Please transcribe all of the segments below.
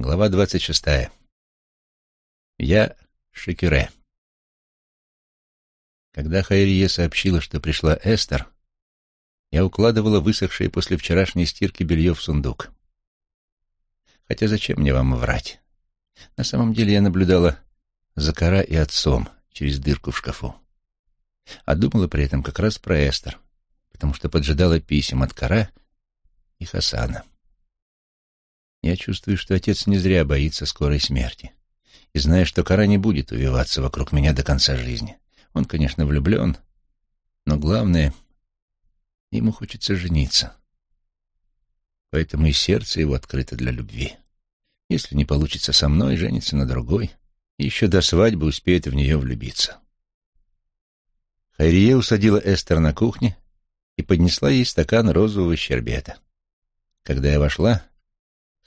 Глава двадцать шестая. Я Шекюре. Когда Хайрие сообщила, что пришла Эстер, я укладывала высохшее после вчерашней стирки белье в сундук. Хотя зачем мне вам врать? На самом деле я наблюдала за Кара и отцом через дырку в шкафу. А думала при этом как раз про Эстер, потому что поджидала писем от Кара и Хасана. Я чувствую, что отец не зря боится скорой смерти. И знаю, что Кара не будет увиваться вокруг меня до конца жизни. Он, конечно, влюблен, но главное, ему хочется жениться. Поэтому и сердце его открыто для любви. Если не получится со мной, женится на другой, и еще до свадьбы успеет в нее влюбиться. Хайрие усадила Эстер на кухне и поднесла ей стакан розового щербета. Когда я вошла,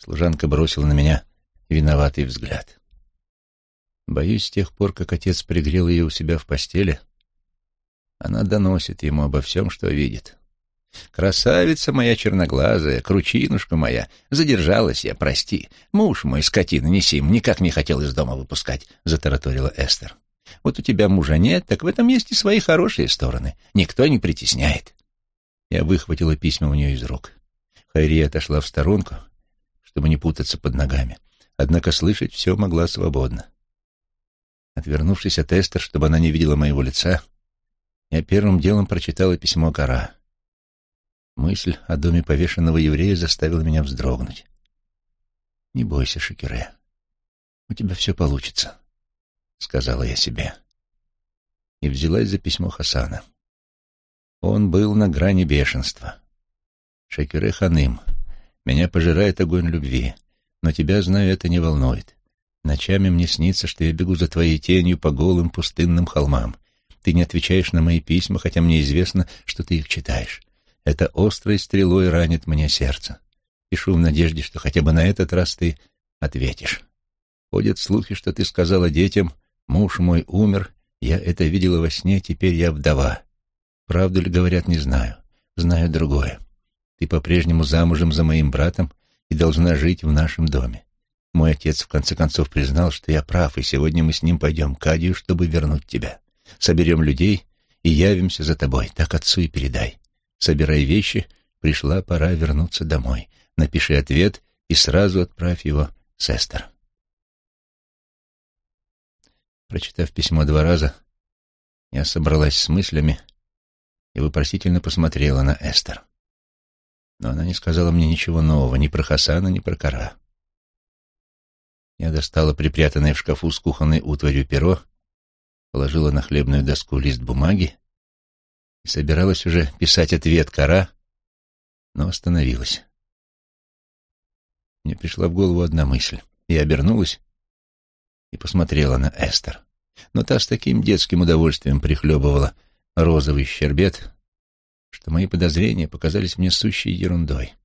Служанка бросила на меня виноватый взгляд. Боюсь, с тех пор, как отец пригрел ее у себя в постели, она доносит ему обо всем, что видит. «Красавица моя черноглазая, кручинушка моя, задержалась я, прости. Муж мой, скотина, Несим, никак не хотел из дома выпускать», — затараторила Эстер. «Вот у тебя мужа нет, так в этом есть и свои хорошие стороны. Никто не притесняет». Я выхватила письма у нее из рук. Хайрия отошла в сторонку чтобы не путаться под ногами. Однако слышать все могла свободно. Отвернувшись от Эстер, чтобы она не видела моего лица, я первым делом прочитала письмо Кара. Мысль о доме повешенного еврея заставила меня вздрогнуть. «Не бойся, Шекере, у тебя все получится», — сказала я себе. И взялась за письмо Хасана. Он был на грани бешенства. Шекере Ханым — меня пожирает огонь любви, но тебя, знаю, это не волнует. Ночами мне снится, что я бегу за твоей тенью по голым пустынным холмам. Ты не отвечаешь на мои письма, хотя мне известно, что ты их читаешь. Это острой стрелой ранит мне сердце. Пишу в надежде, что хотя бы на этот раз ты ответишь. Ходят слухи, что ты сказала детям, муж мой умер, я это видела во сне, теперь я вдова. Правду ли говорят, не знаю. Знаю другое. Ты по-прежнему замужем за моим братом и должна жить в нашем доме. Мой отец в конце концов признал, что я прав, и сегодня мы с ним пойдем к Адию, чтобы вернуть тебя. Соберем людей и явимся за тобой. Так отцу и передай. Собирай вещи, пришла пора вернуться домой. Напиши ответ и сразу отправь его с Эстер. Прочитав письмо два раза, я собралась с мыслями и вопросительно посмотрела на Эстер но она не сказала мне ничего нового ни про Хасана, ни про Кара. Я достала припрятанное в шкафу с кухонной утварью перо, положила на хлебную доску лист бумаги и собиралась уже писать ответ Кара, но остановилась. Мне пришла в голову одна мысль. Я обернулась и посмотрела на Эстер. Но та с таким детским удовольствием прихлебывала розовый щербет, что мои подозрения показались мне сущей ерундой.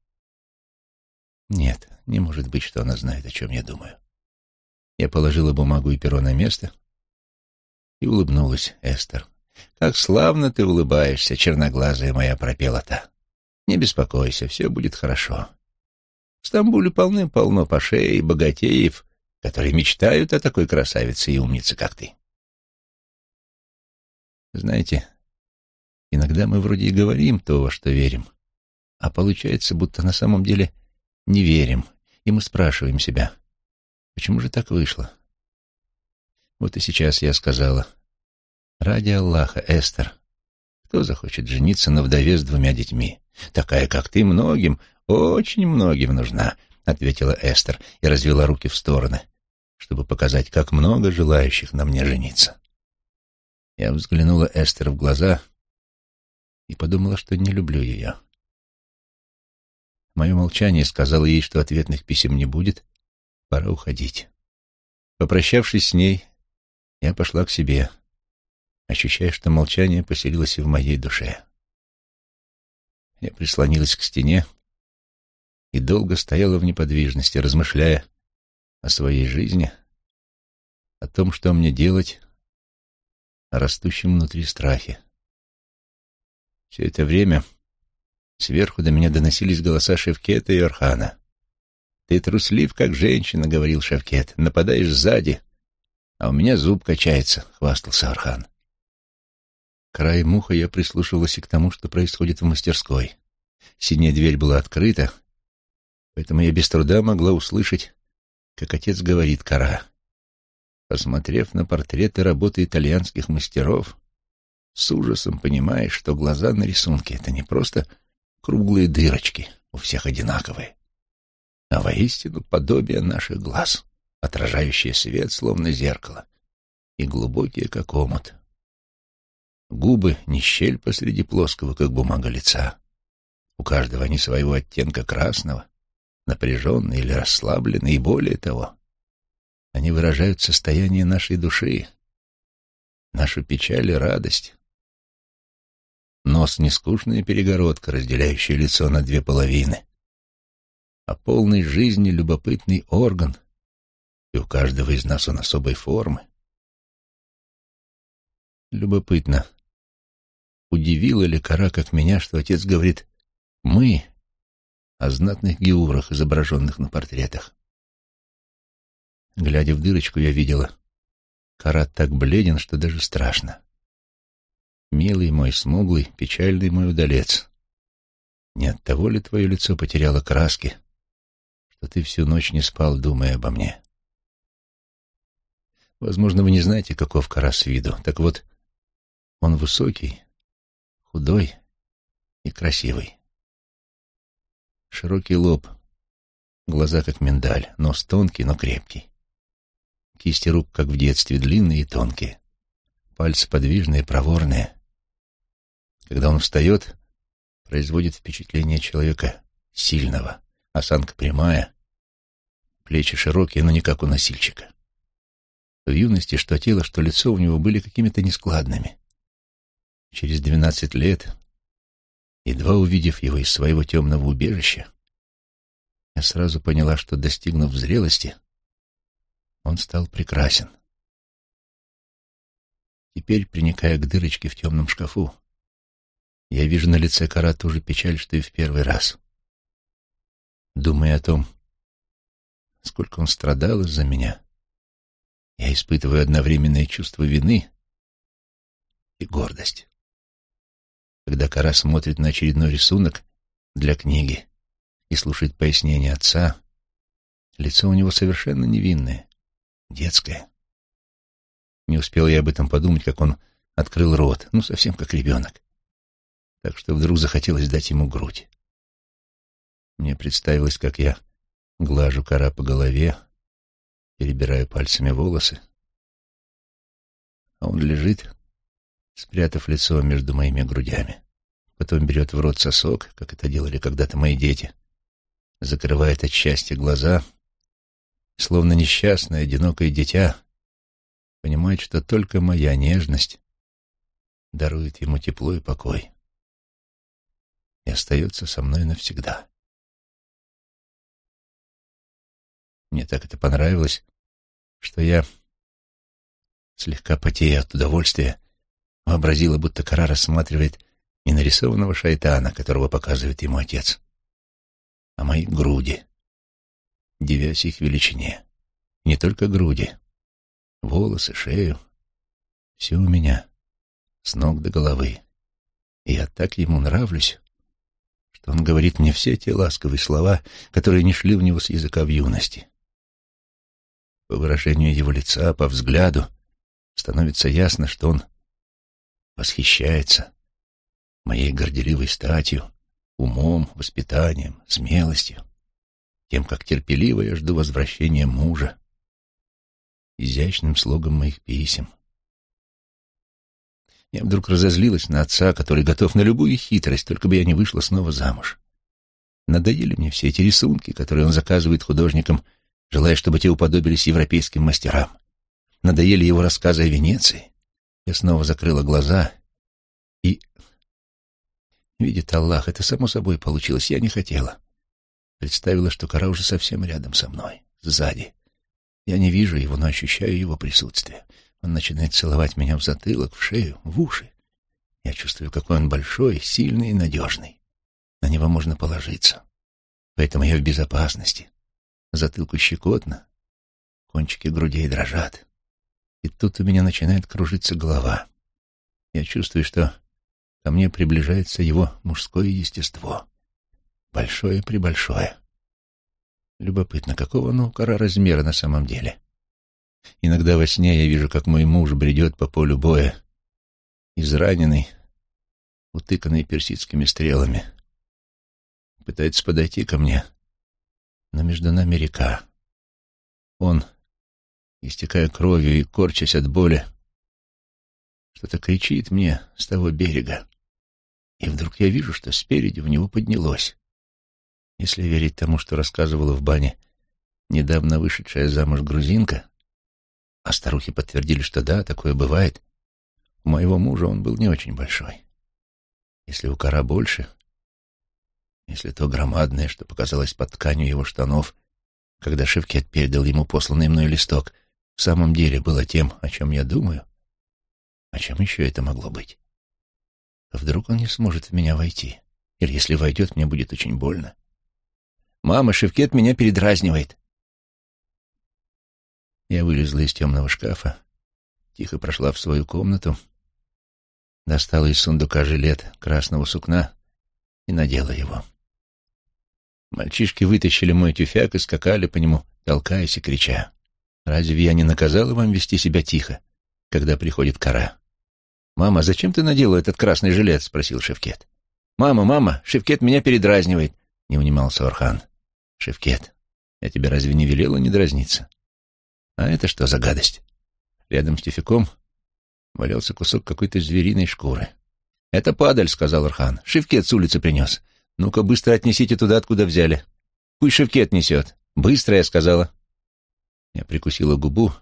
Нет, не может быть, что она знает, о чем я думаю. Я положила бумагу и перо на место и улыбнулась Эстер. «Как славно ты улыбаешься, черноглазая моя пропела та. Не беспокойся, все будет хорошо. В Стамбуле полны-полно пашей и богатеев, которые мечтают о такой красавице и умнице, как ты. Знаете, Иногда мы вроде и говорим то, во что верим, а получается, будто на самом деле не верим, и мы спрашиваем себя, почему же так вышло? Вот и сейчас я сказала, ради Аллаха, Эстер, кто захочет жениться на вдове с двумя детьми? Такая, как ты, многим, очень многим нужна, ответила Эстер и развела руки в стороны, чтобы показать, как много желающих на мне жениться. Я взглянула Эстер в глаза — и подумала, что не люблю ее. Мое молчание сказало ей, что ответных писем не будет, пора уходить. Попрощавшись с ней, я пошла к себе, ощущая, что молчание поселилось и в моей душе. Я прислонилась к стене и долго стояла в неподвижности, размышляя о своей жизни, о том, что мне делать, о растущем внутри страхе. Все это время сверху до меня доносились голоса Шевкета и Орхана. «Ты труслив, как женщина», — говорил Шавкет. «Нападаешь сзади, а у меня зуб качается», — хвастался Архан. Краем уха я прислушивался к тому, что происходит в мастерской. Синяя дверь была открыта, поэтому я без труда могла услышать, как отец говорит Кара. Посмотрев на портреты работы итальянских мастеров, с ужасом понимаешь, что глаза на рисунке — это не просто круглые дырочки, у всех одинаковые, а воистину подобие наших глаз, отражающие свет, словно зеркало, и глубокие, как омут. Губы — не щель посреди плоского, как бумага лица. У каждого они своего оттенка красного, напряженные или расслабленные, и более того, они выражают состояние нашей души, нашу печаль и радость. Нос — не скучная перегородка, разделяющая лицо на две половины, а полный жизни любопытный орган, и у каждого из нас он особой формы. Любопытно, удивило ли Кара, как меня, что отец говорит «мы» о знатных геурах, изображенных на портретах. Глядя в дырочку, я видела, Карат так бледен, что даже страшно. Милый мой, смуглый, печальный мой удалец. Не от того ли твое лицо потеряло краски, что ты всю ночь не спал, думая обо мне? Возможно, вы не знаете, каков Кара с виду. Так вот, он высокий, худой и красивый. Широкий лоб, глаза как миндаль, нос тонкий, но крепкий. Кисти рук, как в детстве, длинные и тонкие. Пальцы подвижные, проворные. Когда он встает, производит впечатление человека сильного. Осанка прямая, плечи широкие, но не как у носильщика. В юности что тело, что лицо у него были какими-то нескладными. Через двенадцать лет, едва увидев его из своего темного убежища, я сразу поняла, что, достигнув зрелости, он стал прекрасен. Теперь, приникая к дырочке в темном шкафу, я вижу на лице Кара ту же печаль, что и в первый раз. Думая о том, сколько он страдал из-за меня, я испытываю одновременное чувство вины и гордость. Когда Кара смотрит на очередной рисунок для книги и слушает пояснения отца, лицо у него совершенно невинное, детское. Не успел я об этом подумать, как он открыл рот, ну, совсем как ребенок. Так что вдруг захотелось дать ему грудь. Мне представилось, как я глажу кора по голове, перебираю пальцами волосы, а он лежит, спрятав лицо между моими грудями. Потом берет в рот сосок, как это делали когда-то мои дети, закрывает от счастья глаза — словно несчастное, одинокое дитя, понимает, что только моя нежность дарует ему тепло и покой и остается со мной навсегда. Мне так это понравилось, что я, слегка потея от удовольствия, вообразила, будто Кара рассматривает не нарисованного шайтана, которого показывает ему отец, а мои груди, дивясь их величине. Не только груди, волосы, шею. Все у меня, с ног до головы. И я так ему нравлюсь, что он говорит мне все те ласковые слова, которые не шли в него с языка в юности. По выражению его лица, по взгляду, становится ясно, что он восхищается моей горделивой статью, умом, воспитанием, смелостью тем, как терпеливо я жду возвращения мужа, изящным слогом моих писем. Я вдруг разозлилась на отца, который готов на любую хитрость, только бы я не вышла снова замуж. Надоели мне все эти рисунки, которые он заказывает художникам, желая, чтобы те уподобились европейским мастерам. Надоели его рассказы о Венеции. Я снова закрыла глаза и... Видит Аллах, это само собой получилось, я не хотела. Представила, что кора уже совсем рядом со мной, сзади. Я не вижу его, но ощущаю его присутствие. Он начинает целовать меня в затылок, в шею, в уши. Я чувствую, какой он большой, сильный и надежный. На него можно положиться. Поэтому я в безопасности. затылку щекотно, кончики грудей дрожат. И тут у меня начинает кружиться голова. Я чувствую, что ко мне приближается его мужское естество. Большое-пребольшое. Любопытно, какого ну кора размера на самом деле. Иногда во сне я вижу, как мой муж бредет по полю боя, израненный, утыканный персидскими стрелами. Пытается подойти ко мне, но между нами река. Он, истекая кровью и корчась от боли, что-то кричит мне с того берега. И вдруг я вижу, что спереди в него поднялось. Если верить тому, что рассказывала в бане недавно вышедшая замуж грузинка, а старухи подтвердили, что да, такое бывает, у моего мужа он был не очень большой. Если у кора больше, если то громадное, что показалось под тканью его штанов, когда Шевкет передал ему посланный мной листок, в самом деле было тем, о чем я думаю, о чем еще это могло быть? Вдруг он не сможет в меня войти? Или если войдет, мне будет очень больно. «Мама, Шевкет меня передразнивает!» Я вылезла из темного шкафа, тихо прошла в свою комнату, достала из сундука жилет красного сукна и надела его. Мальчишки вытащили мой тюфяк и скакали по нему, толкаясь и крича. «Разве я не наказала вам вести себя тихо, когда приходит кора?» «Мама, зачем ты надела этот красный жилет?» — спросил Шевкет. «Мама, мама, Шевкет меня передразнивает», — не унимался Орхан. «Шевкет, я тебе разве не велела не дразниться?» «А это что за гадость?» Рядом с тюфяком валялся кусок какой-то звериной шкуры. «Это падаль», — сказал Орхан. «Шевкет с улицы принес. Ну-ка, быстро отнесите туда, откуда взяли. Пусть Шевкет несет. Быстро, я сказала». Я прикусила губу,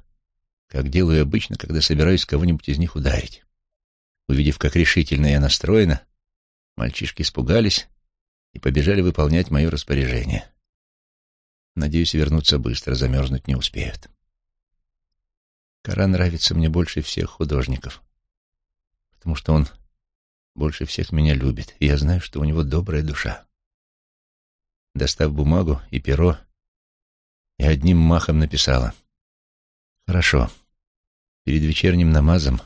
как делаю обычно, когда собираюсь кого-нибудь из них ударить. Увидев, как решительно я настроена, мальчишки испугались и побежали выполнять мое распоряжение. Надеюсь, вернуться быстро, замерзнуть не успеют. Кора нравится мне больше всех художников, потому что он больше всех меня любит, и я знаю, что у него добрая душа. Достав бумагу и перо, я одним махом написала. «Хорошо. Перед вечерним намазом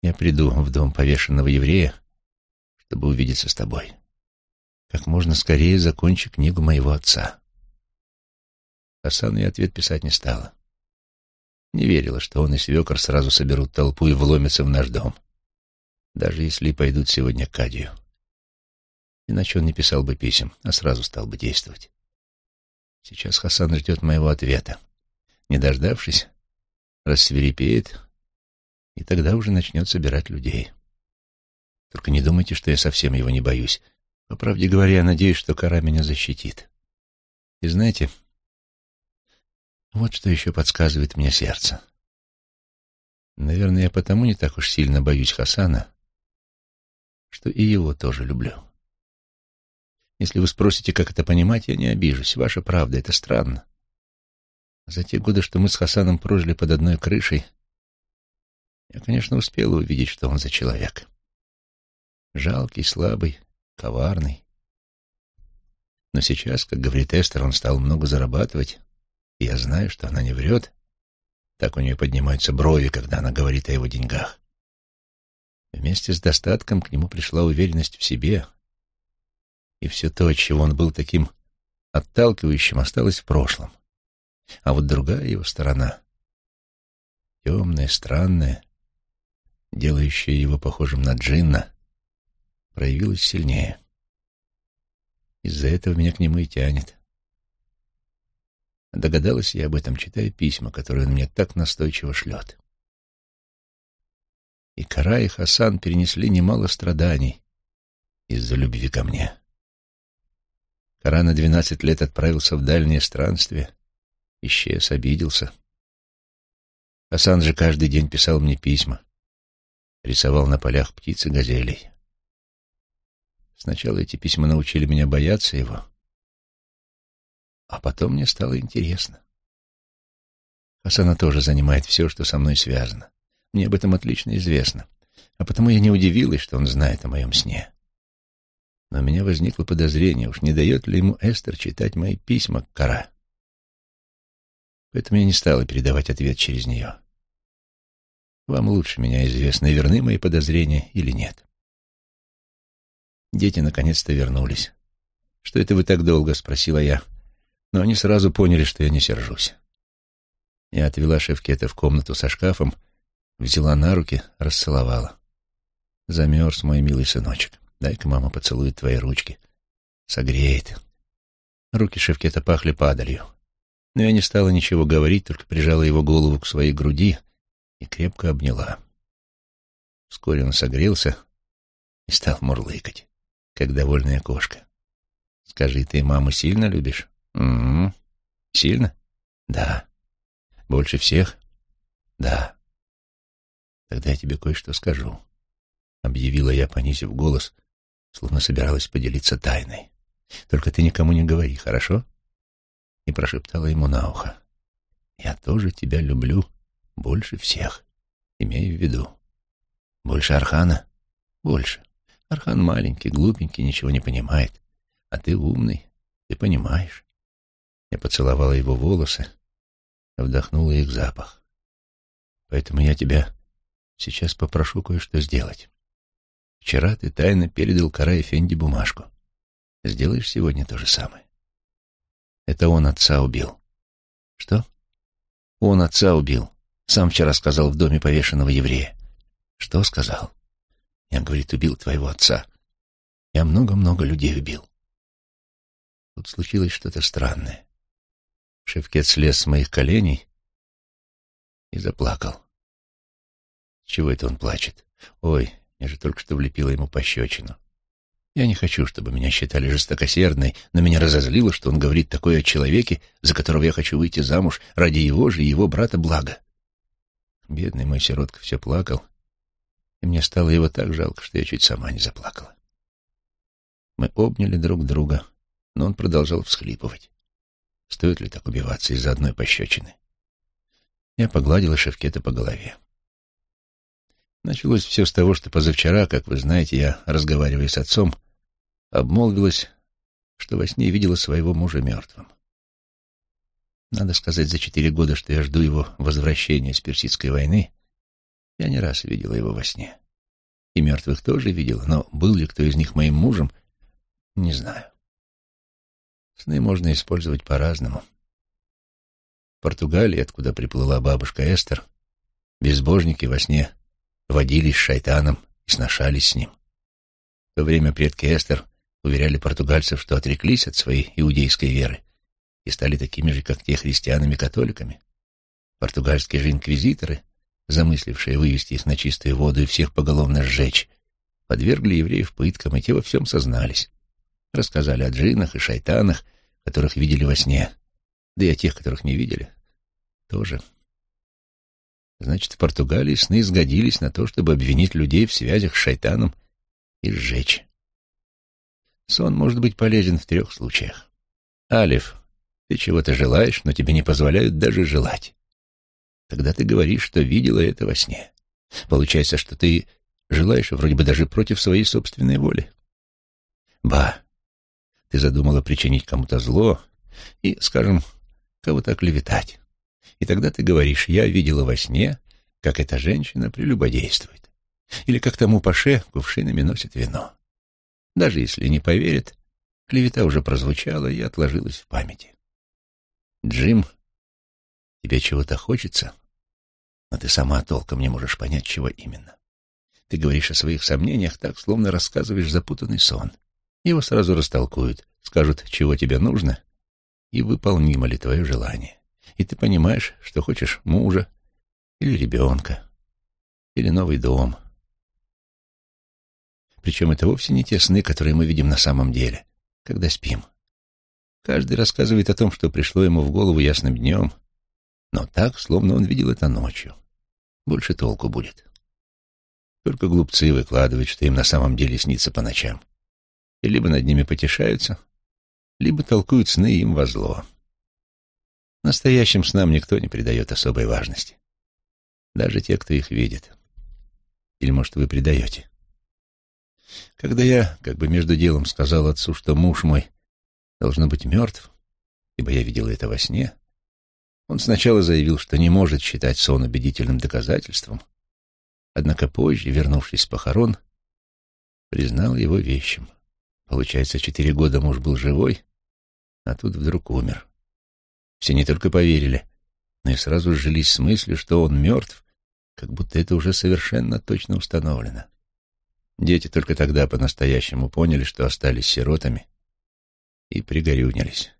я приду в дом повешенного еврея, чтобы увидеться с тобой. Как можно скорее закончи книгу моего отца». Хасану я ответ писать не стала. Не верила, что он и свекор сразу соберут толпу и вломятся в наш дом. Даже если и пойдут сегодня к Кадию. Иначе он не писал бы писем, а сразу стал бы действовать. Сейчас Хасан ждет моего ответа. Не дождавшись, рассверепеет, и тогда уже начнет собирать людей. Только не думайте, что я совсем его не боюсь. По правде говоря, я надеюсь, что кора меня защитит. И знаете, вот что еще подсказывает мне сердце. Наверное, я потому не так уж сильно боюсь Хасана, что и его тоже люблю. Если вы спросите, как это понимать, я не обижусь. Ваша правда, это странно. За те годы, что мы с Хасаном прожили под одной крышей, я, конечно, успел увидеть, что он за человек. Жалкий, слабый, коварный. Но сейчас, как говорит Эстер, он стал много зарабатывать, и я знаю, что она не врет. Так у нее поднимаются брови, когда она говорит о его деньгах. Вместе с достатком к нему пришла уверенность в себе, и все то, от чего он был таким отталкивающим, осталось в прошлом. А вот другая его сторона, темная, странная, делающая его похожим на джинна, проявилась сильнее. Из-за этого меня к нему и тянет. Догадалась я об этом, читая письма, которые он мне так настойчиво шлет. И Кара и Хасан перенесли немало страданий из-за любви ко мне. Кара на двенадцать лет отправился в дальнее странствие, исчез, обиделся. Хасан же каждый день писал мне письма, рисовал на полях птиц и газелей. Сначала эти письма научили меня бояться его, а потом мне стало интересно. Хасана тоже занимает все, что со мной связано. Мне об этом отлично известно, а потому я не удивилась, что он знает о моем сне. Но у меня возникло подозрение, уж не дает ли ему Эстер читать мои письма к Кара. Поэтому я не стала передавать ответ через нее. Вам лучше меня известно, верны мои подозрения или нет. Дети наконец-то вернулись. «Что это вы так долго?» — спросила я. Но они сразу поняли, что я не сержусь. Я отвела Шевкета в комнату со шкафом, взяла на руки, расцеловала. «Замерз, мой милый сыночек. Дай-ка мама поцелует твои ручки. Согреет». Руки Шевкета пахли падалью. Но я не стала ничего говорить, только прижала его голову к своей груди и крепко обняла. Вскоре он согрелся и стал мурлыкать, как довольная кошка. «Скажи, ты маму сильно любишь?» «Угу. Сильно?» «Да». «Больше всех?» «Да». «Тогда я тебе кое-что скажу», — объявила я, понизив голос, словно собиралась поделиться тайной. «Только ты никому не говори, хорошо?» И прошептала ему на ухо. «Я тоже тебя люблю больше всех. Имею в виду. Больше Архана? Больше. Архан маленький, глупенький, ничего не понимает. А ты умный, ты понимаешь. Я поцеловала его волосы, вдохнула их запах. Поэтому я тебя сейчас попрошу кое-что сделать. Вчера ты тайно передал Карай Фенди бумажку. Сделаешь сегодня то же самое. Это он отца убил. Что? Он отца убил. Сам вчера сказал в доме повешенного еврея. Что сказал? Я, говорит, убил твоего отца. Я много-много людей убил. Тут случилось что-то странное. Шевкет слез с моих коленей и заплакал. Чего это он плачет? Ой, я же только что влепила ему пощечину. Я не хочу, чтобы меня считали жестокосердной, но меня разозлило, что он говорит такое о человеке, за которого я хочу выйти замуж ради его же и его брата блага. Бедный мой сиротка все плакал, и мне стало его так жалко, что я чуть сама не заплакала. Мы обняли друг друга, но он продолжал всхлипывать. Стоит ли так убиваться из-за одной пощечины? Я погладила Шевкета по голове. Началось все с того, что позавчера, как вы знаете, я, разговаривая с отцом, обмолвилась, что во сне видела своего мужа мертвым. Надо сказать, за четыре года, что я жду его возвращения с Персидской войны, я не раз видела его во сне. И мертвых тоже видела, но был ли кто из них моим мужем, не знаю. Сны можно использовать по-разному. В Португалии, откуда приплыла бабушка Эстер, безбожники во сне водились с шайтаном и сношались с ним. В то время предки Эстер уверяли португальцев, что отреклись от своей иудейской веры и стали такими же, как те, христианами-католиками. Португальские же инквизиторы, замыслившие вывести их на чистую воду и всех поголовно сжечь, подвергли евреев пыткам, и те во всем сознались. Рассказали о джиннах и шайтанах, которых видели во сне, да и о тех, которых не видели, тоже. Значит, в Португалии сны сгодились на то, чтобы обвинить людей в связях с шайтаном и сжечь. Сон может быть полезен в трех случаях. Алиф, ты чего-то желаешь, но тебе не позволяют даже желать. Тогда ты говоришь, что видела это во сне. Получается, что ты желаешь вроде бы даже против своей собственной воли. Ба, ты задумала причинить кому-то зло и, скажем, кого-то оклеветать. И тогда ты говоришь, я видела во сне, как эта женщина прелюбодействует. Или как тому паше кувшинами носит вино. Даже если не поверят, клевета уже прозвучала и отложилась в памяти. Джим, тебе чего-то хочется, но ты сама толком не можешь понять, чего именно. Ты говоришь о своих сомнениях так, словно рассказываешь запутанный сон. Его сразу растолкуют, скажут, чего тебе нужно, и выполнимо ли твое желание. И ты понимаешь, что хочешь мужа или ребенка, или новый дом. Причем это вовсе не те сны, которые мы видим на самом деле, когда спим. Каждый рассказывает о том, что пришло ему в голову ясным днем, но так, словно он видел это ночью. Больше толку будет. Только глупцы выкладывают, что им на самом деле снится по ночам и либо над ними потешаются, либо толкуют сны им во зло. Настоящим снам никто не придает особой важности. Даже те, кто их видит. Или, может, вы придаете. Когда я, как бы между делом, сказал отцу, что муж мой должно быть мертв, ибо я видел это во сне, Он сначала заявил, что не может считать сон убедительным доказательством, однако позже, вернувшись с похорон, признал его вещим. Получается, четыре года муж был живой, а тут вдруг умер. Все не только поверили, но и сразу сжились с мыслью, что он мертв, как будто это уже совершенно точно установлено. Дети только тогда по-настоящему поняли, что остались сиротами, и пригорюнились.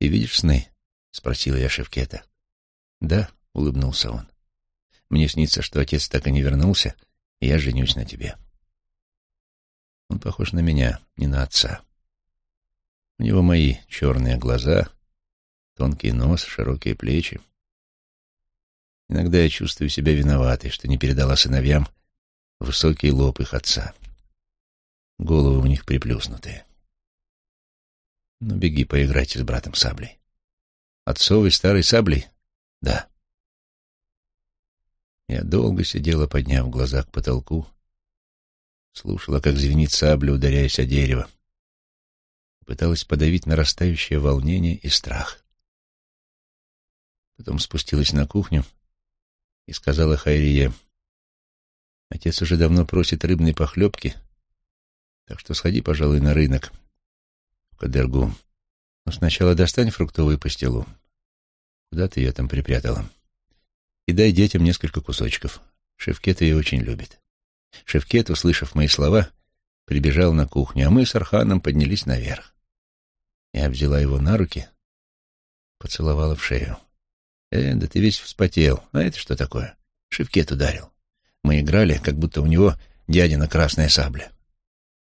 «Ты видишь сны?» — спросила я Шевкета. «Да», — улыбнулся он. «Мне снится, что отец так и не вернулся, и я женюсь на тебе». Он похож на меня, не на отца. У него мои черные глаза, тонкий нос, широкие плечи. Иногда я чувствую себя виноватой, что не передала сыновьям высокий лоб их отца. Головы у них приплюснутые. Ну, беги, поиграйте с братом саблей. Отцовой старой саблей? Да. Я долго сидела, подняв глаза к потолку, слушала, как звенит сабля, ударяясь о дерево. Пыталась подавить нарастающее волнение и страх. Потом спустилась на кухню и сказала Хайрие, «Отец уже давно просит рыбной похлебки, так что сходи, пожалуй, на рынок в Кадергу. Но сначала достань фруктовую пастилу. Куда ты ее там припрятала? И дай детям несколько кусочков. Шевкет ее очень любит». Шевкет, услышав мои слова, прибежал на кухню, а мы с Арханом поднялись наверх. Я взяла его на руки, поцеловала в шею. «Э, да ты весь вспотел. А это что такое?» Шевкет ударил. Мы играли, как будто у него дядина красная сабля.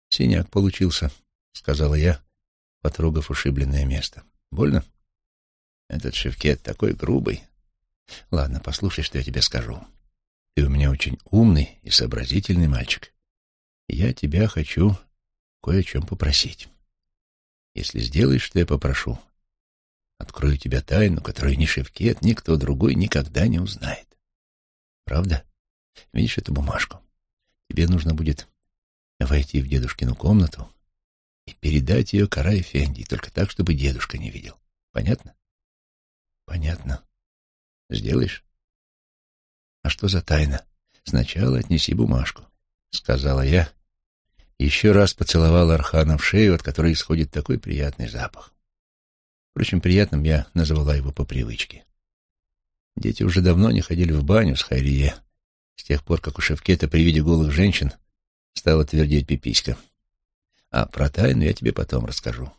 «Синяк получился», — сказала я, потрогав ушибленное место. «Больно?» «Этот Шевкет такой грубый. Ладно, послушай, что я тебе скажу. Ты у меня очень умный и сообразительный мальчик. я тебя хочу кое о чем попросить. Если сделаешь, что я попрошу, открою тебе тайну, которую ни Шевкет, ни кто другой никогда не узнает. Правда? Видишь эту бумажку? Тебе нужно будет войти в дедушкину комнату и передать ее Карай Фенди, только так, чтобы дедушка не видел. Понятно? Понятно. Сделаешь? «А что за тайна? Сначала отнеси бумажку», — сказала я. Еще раз поцеловала Архана в шею, от которой исходит такой приятный запах. Впрочем, приятным я называла его по привычке. Дети уже давно не ходили в баню с Хайрие, с тех пор, как у Шевкета при виде голых женщин стала твердеть пиписька. А про тайну я тебе потом расскажу.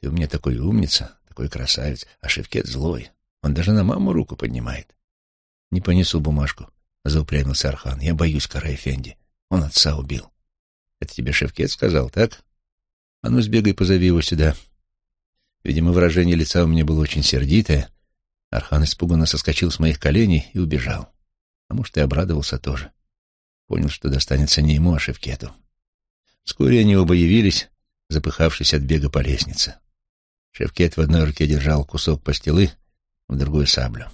Ты у меня такой умница, такой красавец, а Шевкет злой. Он даже на маму руку поднимает. «Не понесу бумажку», — заупрямился Архан. «Я боюсь Кара Эфенди. Он отца убил». «Это тебе Шевкет сказал, так? А ну, сбегай, позови его сюда». Видимо, выражение лица у меня было очень сердитое. Архан испуганно соскочил с моих коленей и убежал. А может, и обрадовался тоже. Понял, что достанется не ему, а Шевкету. Вскоре они оба явились, запыхавшись от бега по лестнице. Шевкет в одной руке держал кусок пастилы, в другой — саблю.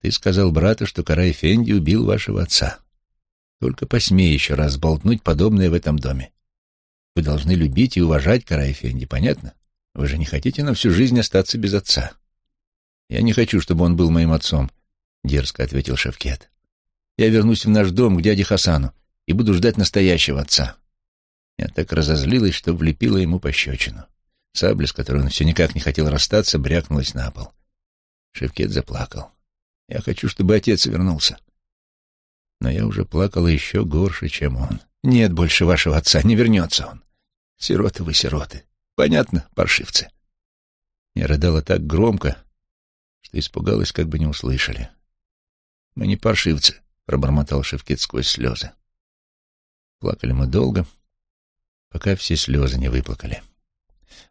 Ты сказал брату, что Карай Фенди убил вашего отца. Только посмей еще раз болтнуть подобное в этом доме. Вы должны любить и уважать Карай Фенди, понятно? Вы же не хотите на всю жизнь остаться без отца. Я не хочу, чтобы он был моим отцом, — дерзко ответил Шевкет. Я вернусь в наш дом к дяде Хасану и буду ждать настоящего отца. Я так разозлилась, что влепила ему пощечину. Сабля, с которой он все никак не хотел расстаться, брякнулась на пол. Шевкет заплакал. Я хочу, чтобы отец вернулся. Но я уже плакала еще горше, чем он. Нет больше вашего отца, не вернется он. Сироты вы, сироты. Понятно, паршивцы. Я рыдала так громко, что испугалась, как бы не услышали. Мы не паршивцы, пробормотал Шевкет сквозь слезы. Плакали мы долго, пока все слезы не выплакали.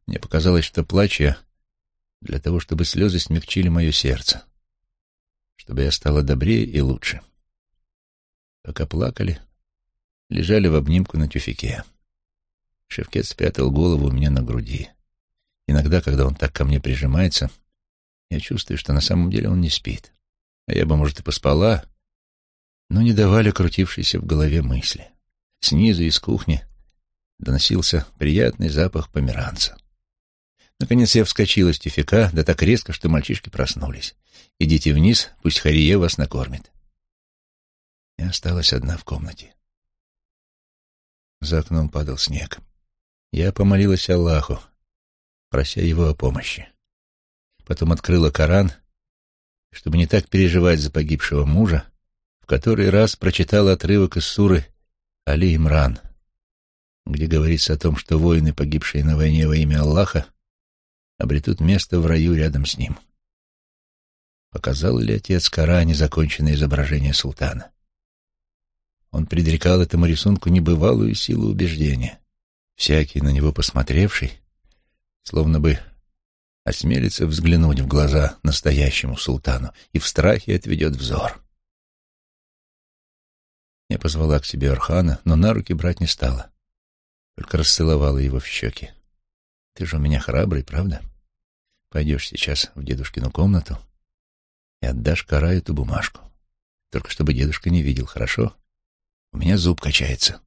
Мне показалось, что плачу я для того, чтобы слезы смягчили мое сердце чтобы я стала добрее и лучше. Пока плакали, лежали в обнимку на тюфике. Шевкет спрятал голову у меня на груди. Иногда, когда он так ко мне прижимается, я чувствую, что на самом деле он не спит. А я бы, может, и поспала, но не давали крутившейся в голове мысли. Снизу из кухни доносился приятный запах померанца. Наконец я вскочила с тюфяка, да так резко, что мальчишки проснулись. «Идите вниз, пусть Харие вас накормит». Я осталась одна в комнате. За окном падал снег. Я помолилась Аллаху, прося его о помощи. Потом открыла Коран, чтобы не так переживать за погибшего мужа, в который раз прочитала отрывок из суры Али Имран, где говорится о том, что воины, погибшие на войне во имя Аллаха, обретут место в раю рядом с ним. Показал ли отец Кара незаконченное изображение султана? Он предрекал этому рисунку небывалую силу убеждения. Всякий на него посмотревший, словно бы осмелится взглянуть в глаза настоящему султану и в страхе отведет взор. Я позвала к себе Архана, но на руки брать не стала, только расцеловала его в щеки. Ты же у меня храбрый, правда? Пойдешь сейчас в дедушкину комнату и отдашь Кара эту бумажку. Только чтобы дедушка не видел, хорошо? У меня зуб качается.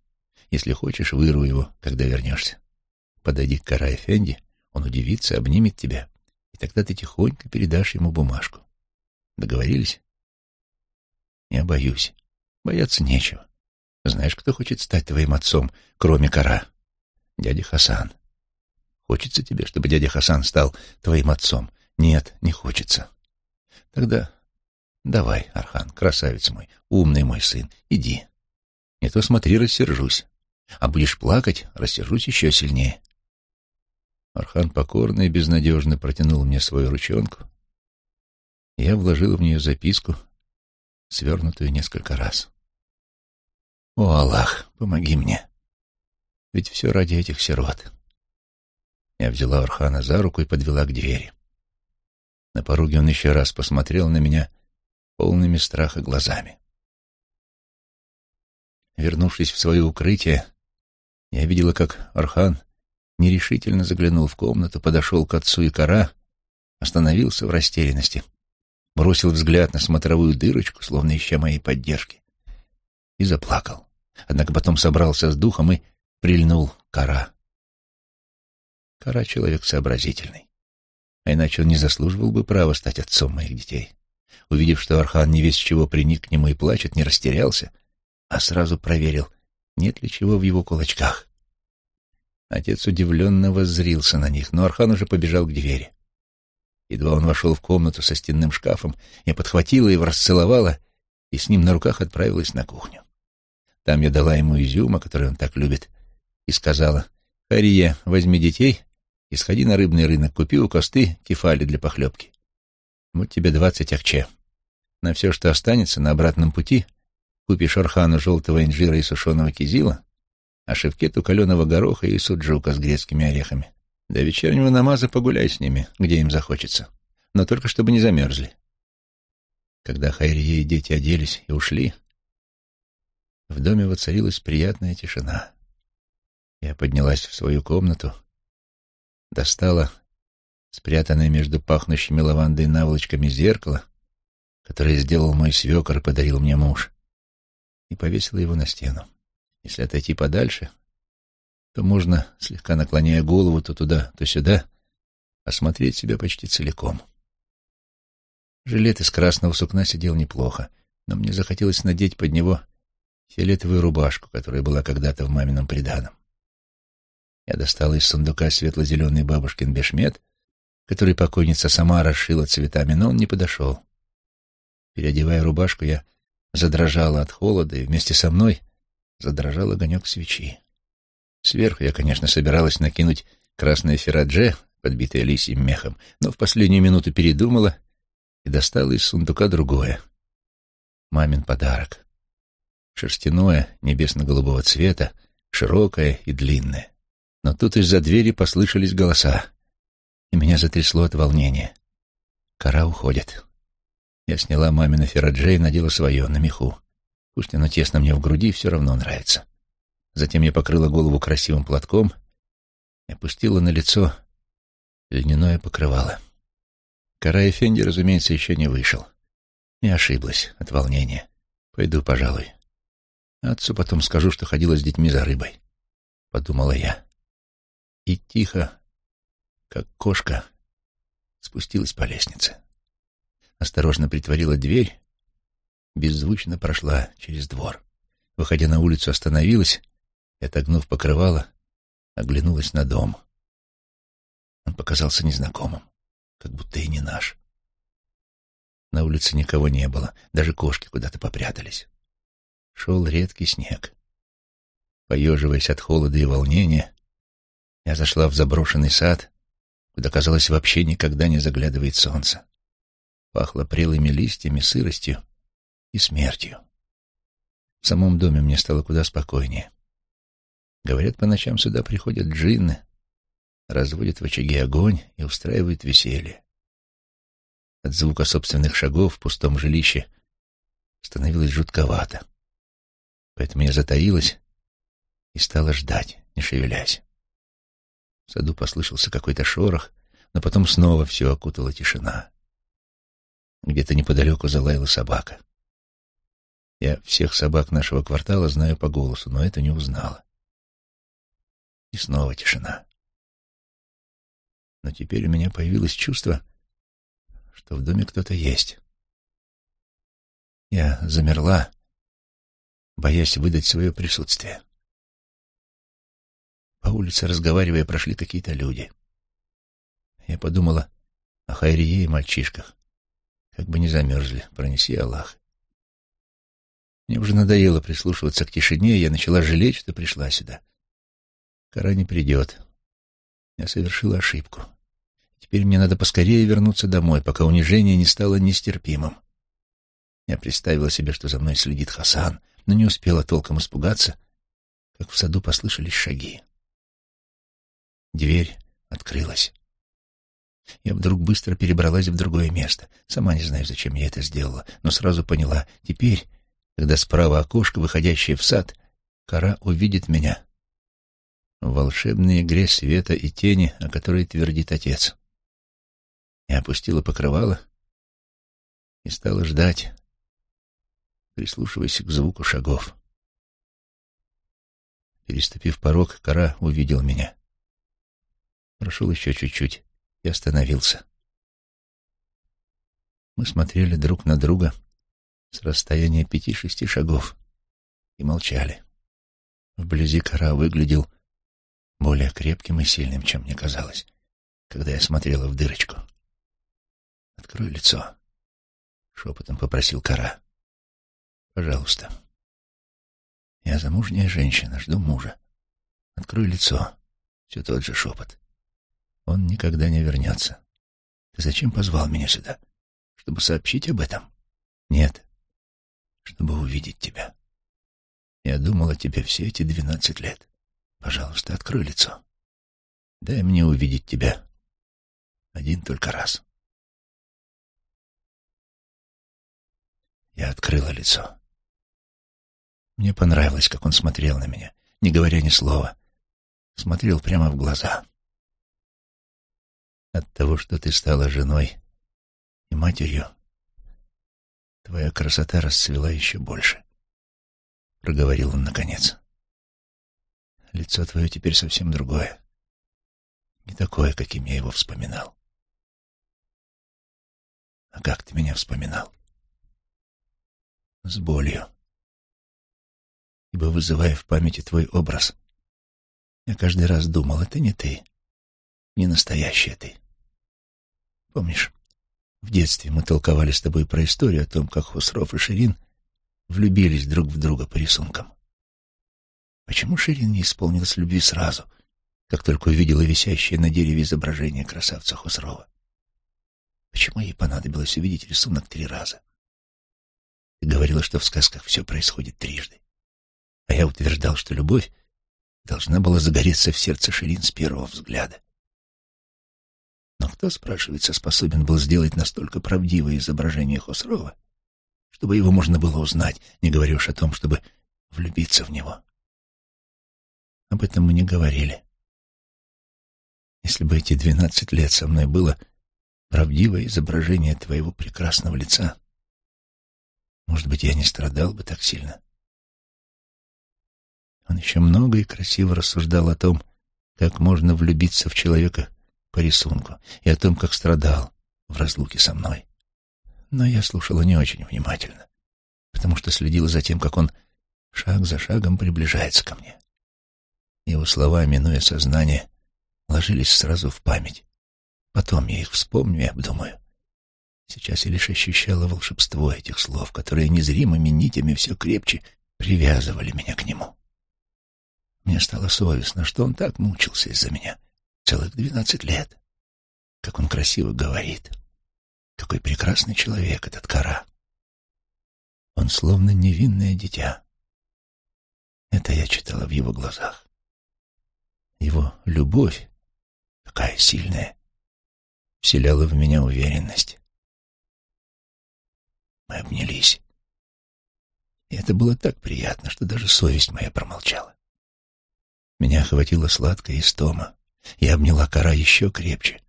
Если хочешь, вырву его, когда вернешься. Подойди к Кара Эфенди, он удивится, обнимет тебя, и тогда ты тихонько передашь ему бумажку. Договорились? Я боюсь. Бояться нечего. Знаешь, кто хочет стать твоим отцом, кроме Кара? Дядя Хасан. Хочется тебе, чтобы дядя Хасан стал твоим отцом? Нет, не хочется. Тогда давай, Архан, красавец мой, умный мой сын, иди. Не то смотри, рассержусь. А будешь плакать, рассержусь еще сильнее. Архан покорно и безнадежно протянул мне свою ручонку. Я вложил в нее записку, свернутую несколько раз. «О, Аллах, помоги мне! Ведь все ради этих сирот!» Я взяла Архана за руку и подвела к двери. На пороге он еще раз посмотрел на меня полными страха глазами. Вернувшись в свое укрытие, я видела, как Архан нерешительно заглянул в комнату, подошел к отцу и кора, остановился в растерянности, бросил взгляд на смотровую дырочку, словно ища моей поддержки, и заплакал. Однако потом собрался с духом и прильнул кора. Кора — человек сообразительный, а иначе он не заслуживал бы права стать отцом моих детей. Увидев, что Архан не весь чего приник к нему и плачет, не растерялся, а сразу проверил, нет ли чего в его кулачках. Отец удивленно воззрился на них, но Архан уже побежал к двери. Едва он вошел в комнату со стенным шкафом, я подхватила его, расцеловала и с ним на руках отправилась на кухню. Там я дала ему изюма, который он так любит, и сказала, «Хария, возьми детей и сходи на рыбный рынок, купи у косты кефали для похлебки. Вот тебе двадцать акче. На все, что останется на обратном пути — Купишь архану желтого инжира и сушеного кизила, а шевкету каленого гороха и суджука с грецкими орехами. До вечернего намаза погуляй с ними, где им захочется, но только чтобы не замерзли. Когда Хайрие и дети оделись и ушли, в доме воцарилась приятная тишина. Я поднялась в свою комнату, достала спрятанное между пахнущими лавандой наволочками зеркало, которое сделал мой свекор и подарил мне муж, и повесила его на стену. Если отойти подальше, то можно, слегка наклоняя голову то туда, то сюда, осмотреть себя почти целиком. Жилет из красного сукна сидел неплохо, но мне захотелось надеть под него фиолетовую рубашку, которая была когда-то в мамином приданом. Я достала из сундука светло-зеленый бабушкин бешмет, который покойница сама расшила цветами, но он не подошел. Переодевая рубашку, я задрожала от холода, и вместе со мной задрожал огонек свечи. Сверху я, конечно, собиралась накинуть красное ферадже, подбитое лисьим мехом, но в последнюю минуту передумала и достала из сундука другое. Мамин подарок. Шерстяное, небесно-голубого цвета, широкое и длинное. Но тут из-за двери послышались голоса, и меня затрясло от волнения. Кора уходит. Я сняла мамино фераджей и надела свое, на меху. Пусть оно тесно мне в груди, все равно нравится. Затем я покрыла голову красивым платком и опустила на лицо льняное покрывало. Кара Эфенди, разумеется, еще не вышел. Не ошиблась от волнения. Пойду, пожалуй. Отцу потом скажу, что ходила с детьми за рыбой. Подумала я. И тихо, как кошка, спустилась по лестнице. Осторожно притворила дверь, беззвучно прошла через двор. Выходя на улицу, остановилась и, отогнув покрывало, оглянулась на дом. Он показался незнакомым, как будто и не наш. На улице никого не было, даже кошки куда-то попрятались. Шел редкий снег. Поеживаясь от холода и волнения, я зашла в заброшенный сад, куда, казалось, вообще никогда не заглядывает солнце. Пахло прелыми листьями, сыростью и смертью. В самом доме мне стало куда спокойнее. Говорят, по ночам сюда приходят джинны, разводят в очаге огонь и устраивают веселье. От звука собственных шагов в пустом жилище становилось жутковато. Поэтому я затаилась и стала ждать, не шевелясь. В саду послышался какой-то шорох, но потом снова все окутала тишина. Где-то неподалеку залаяла собака. Я всех собак нашего квартала знаю по голосу, но это не узнала. И снова тишина. Но теперь у меня появилось чувство, что в доме кто-то есть. Я замерла, боясь выдать свое присутствие. По улице, разговаривая, прошли какие-то люди. Я подумала о Хайрие и мальчишках. Как бы не замерзли, пронеси Аллах. Мне уже надоело прислушиваться к тишине, я начала жалеть, что пришла сюда. Кора не придет. Я совершила ошибку. Теперь мне надо поскорее вернуться домой, пока унижение не стало нестерпимым. Я представила себе, что за мной следит Хасан, но не успела толком испугаться, как в саду послышались шаги. Дверь открылась. Я вдруг быстро перебралась в другое место. Сама не знаю, зачем я это сделала, но сразу поняла. Теперь, когда справа окошко, выходящее в сад, кора увидит меня в волшебной игре света и тени, о которой твердит отец. Я опустила покрывало и стала ждать, прислушиваясь к звуку шагов. Переступив порог, кора увидел меня. Прошел еще чуть-чуть и остановился. Мы смотрели друг на друга с расстояния пяти-шести шагов и молчали. Вблизи кора выглядел более крепким и сильным, чем мне казалось, когда я смотрела в дырочку. «Открой лицо», — шепотом попросил Кара. «Пожалуйста. Я замужняя женщина, жду мужа. Открой лицо». Все тот же шепот. Он никогда не вернется. Ты зачем позвал меня сюда? Чтобы сообщить об этом? Нет. Чтобы увидеть тебя. Я думал о тебе все эти двенадцать лет. Пожалуйста, открой лицо. Дай мне увидеть тебя. Один только раз. Я открыла лицо. Мне понравилось, как он смотрел на меня, не говоря ни слова. Смотрел прямо в глаза. От того, что ты стала женой и матерью, твоя красота расцвела еще больше, — проговорил он наконец. Лицо твое теперь совсем другое. Не такое, каким я его вспоминал. А как ты меня вспоминал? с болью. Ибо, вызывая в памяти твой образ, я каждый раз думал, это не ты, не настоящая ты. Помнишь, в детстве мы толковали с тобой про историю о том, как Хусров и Ширин влюбились друг в друга по рисункам. Почему Ширин не исполнилась любви сразу, как только увидела висящее на дереве изображение красавца Хусрова? Почему ей понадобилось увидеть рисунок три раза? Ты говорила, что в сказках все происходит трижды. А я утверждал, что любовь должна была загореться в сердце Ширин с первого взгляда. Но кто, спрашивается, способен был сделать настолько правдивое изображение Хосрова, чтобы его можно было узнать, не говоря уж о том, чтобы влюбиться в него? Об этом мы не говорили. Если бы эти двенадцать лет со мной было правдивое изображение твоего прекрасного лица, может быть, я не страдал бы так сильно. Он еще много и красиво рассуждал о том, как можно влюбиться в человека по рисунку и о том, как страдал в разлуке со мной. Но я слушала не очень внимательно, потому что следила за тем, как он шаг за шагом приближается ко мне. Его слова, минуя сознание, ложились сразу в память. Потом я их вспомню и обдумаю. Сейчас я лишь ощущала волшебство этих слов, которые незримыми нитями все крепче привязывали меня к нему. Мне стало совестно, что он так мучился из-за меня целых двенадцать лет. Как он красиво говорит. Какой прекрасный человек этот Кара. Он словно невинное дитя. Это я читала в его глазах. Его любовь, такая сильная, вселяла в меня уверенность. Мы обнялись. И это было так приятно, что даже совесть моя промолчала. Меня охватила сладкая истома. Я обняла кора еще крепче,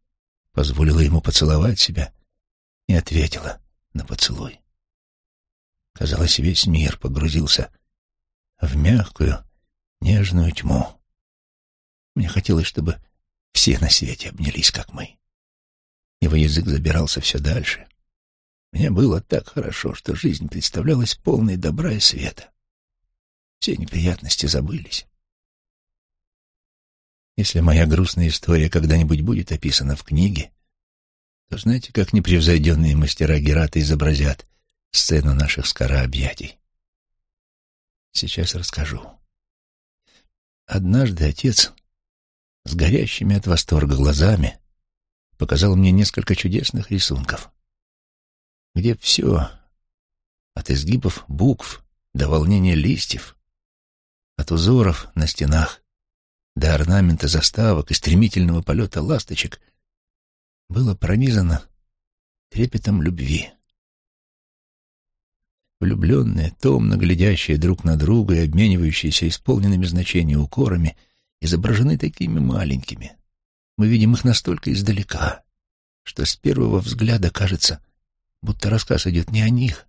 позволила ему поцеловать себя и ответила на поцелуй. Казалось, весь мир погрузился в мягкую, нежную тьму. Мне хотелось, чтобы все на свете обнялись, как мы. Его язык забирался все дальше. Мне было так хорошо, что жизнь представлялась полной добра и света. Все неприятности забылись. Если моя грустная история когда-нибудь будет описана в книге, то знаете, как непревзойденные мастера Герата изобразят сцену наших скоро объятий. Сейчас расскажу. Однажды отец с горящими от восторга глазами показал мне несколько чудесных рисунков, где все, от изгибов букв до волнения листьев, от узоров на стенах до орнамента заставок и стремительного полета ласточек, было пронизано трепетом любви. Влюбленные, томно глядящие друг на друга и обменивающиеся исполненными значения укорами, изображены такими маленькими. Мы видим их настолько издалека, что с первого взгляда кажется, будто рассказ идет не о них,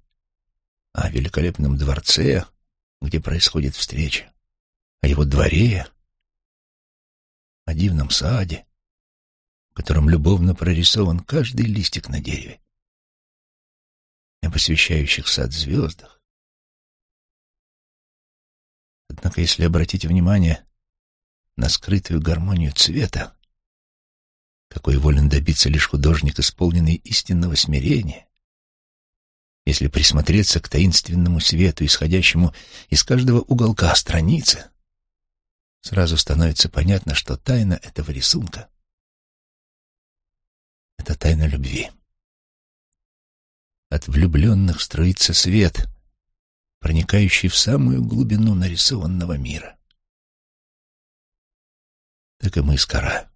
а о великолепном дворце, где происходит встреча, о его дворе, о дивном саде, в котором любовно прорисован каждый листик на дереве, об освещающих сад звездах. Однако, если обратить внимание на скрытую гармонию цвета, какой волен добиться лишь художник, исполненный истинного смирения, если присмотреться к таинственному свету, исходящему из каждого уголка страницы, сразу становится понятно, что тайна этого рисунка — это тайна любви. От влюбленных струится свет, проникающий в самую глубину нарисованного мира. Так и мы с Кара,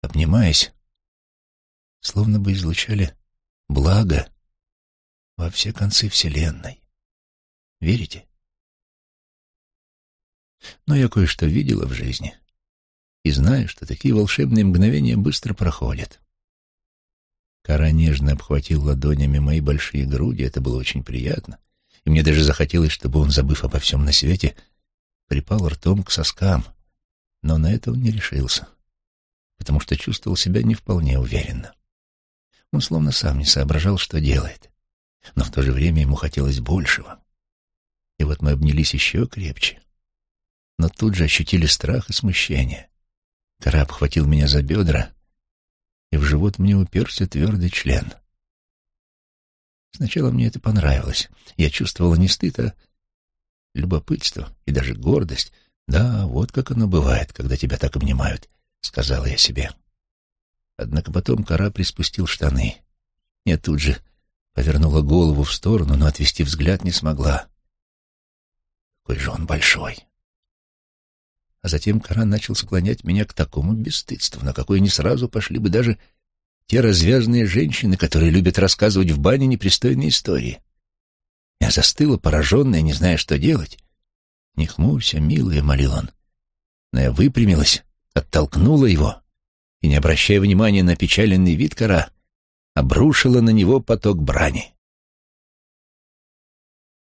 обнимаясь, словно бы излучали благо во все концы Вселенной. Верите? Но я кое-что видела в жизни и знаю, что такие волшебные мгновения быстро проходят. Кара нежно обхватил ладонями мои большие груди, это было очень приятно, и мне даже захотелось, чтобы он, забыв обо всем на свете, припал ртом к соскам, но на это он не решился, потому что чувствовал себя не вполне уверенно. Он словно сам не соображал, что делает, но в то же время ему хотелось большего. И вот мы обнялись еще крепче, но тут же ощутили страх и смущение. Кара обхватил меня за бедра, и в живот мне уперся твердый член. Сначала мне это понравилось. Я чувствовала не стыд, а любопытство и даже гордость. «Да, вот как оно бывает, когда тебя так обнимают», — сказала я себе. Однако потом кора приспустил штаны. Я тут же повернула голову в сторону, но отвести взгляд не смогла. Какой же он большой! А затем Коран начал склонять меня к такому бесстыдству, на какое не сразу пошли бы даже те развязные женщины, которые любят рассказывать в бане непристойные истории. Я застыла, пораженная, не зная, что делать. «Не хмурься, милая», — молил он. Но я выпрямилась, оттолкнула его и, не обращая внимания на печаленный вид кора, обрушила на него поток брани.